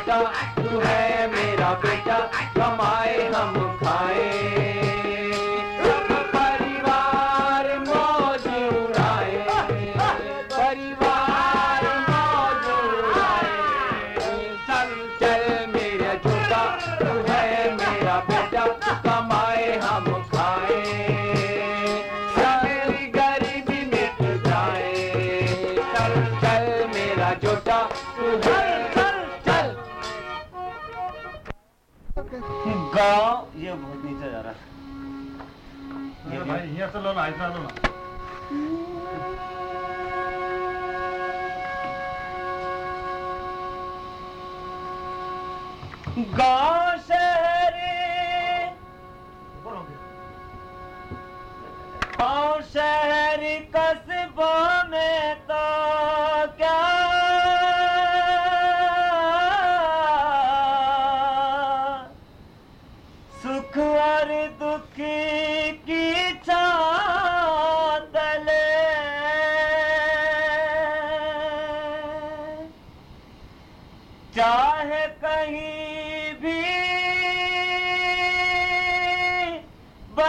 बेटा, तू है मेरा बेटा, कमाए हम खाए। परिवार परिवार मेरा छोटा, तू है मेरा बेटा, कमाए हम खाए। सारी गरीबी जाए मेरा छोटा, तू है का ये बहुत नीचे जा रहा है। ये भाई यहाँ से गाँव शहर गाँव शहर कस्बा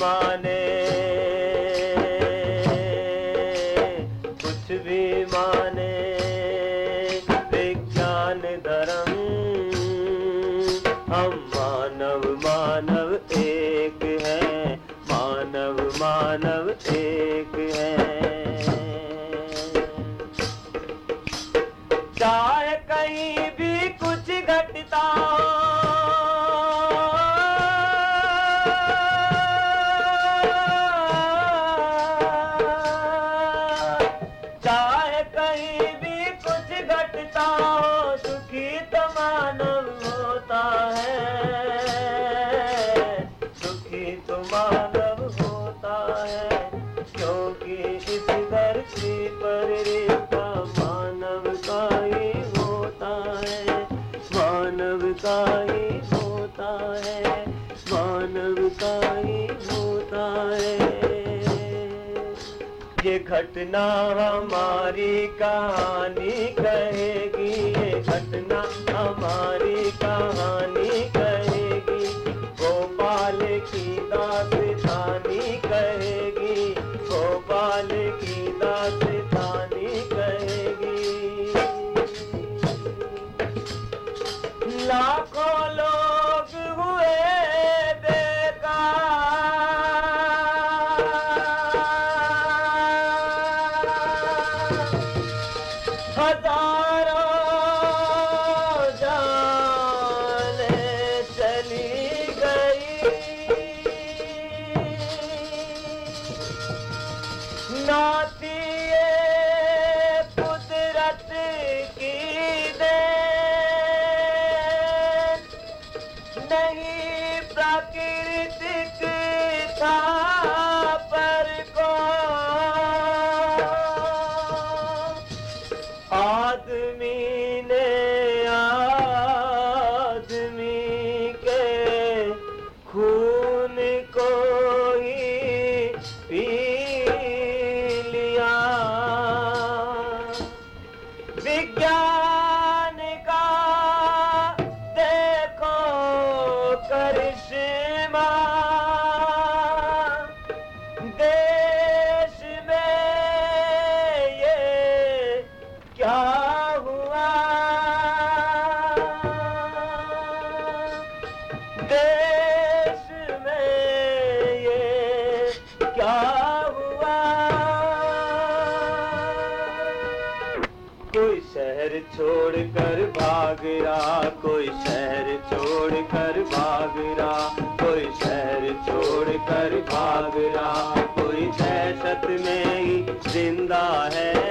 माने घटना हमारी कहानी कहेगी ये घटना हमारी कहानी क्या हुआ। देश में ये क्या हुआ? कोई शहर छोड़कर भाग रहा कोई शहर छोड़कर भाग रहा कोई शहर छोड़कर भाग रहा कोई दहशत में ही ज़िंदा है।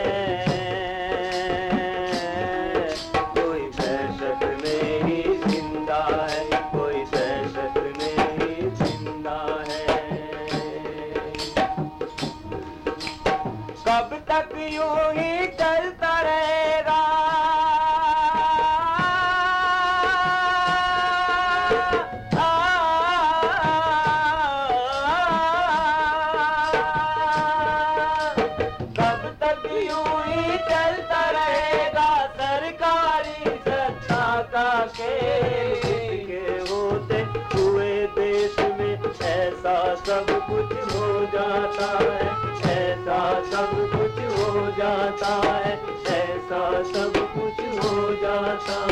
जाता है ऐसा सब कुछ हो जाता है ऐसा सब कुछ हो जाता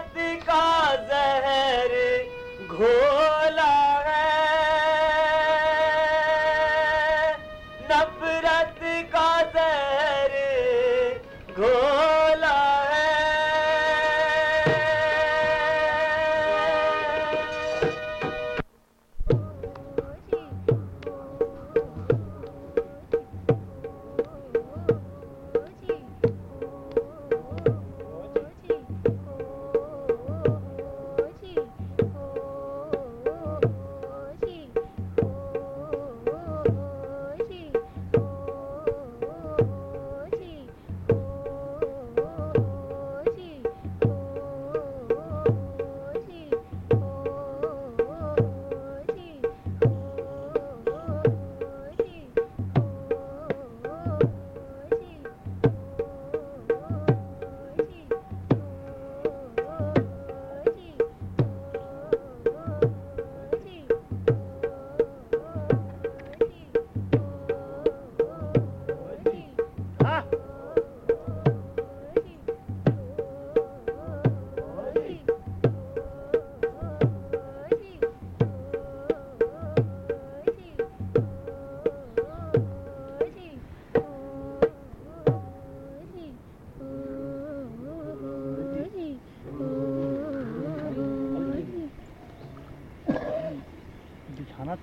जगत का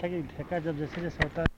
है कि ढेका जब जैसे जैसे होता है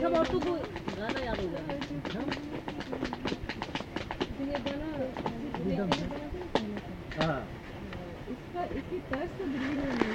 Come on, to go. गाना याद हो गया हाँ इसका इसकी तर्ज तो दिल्ली में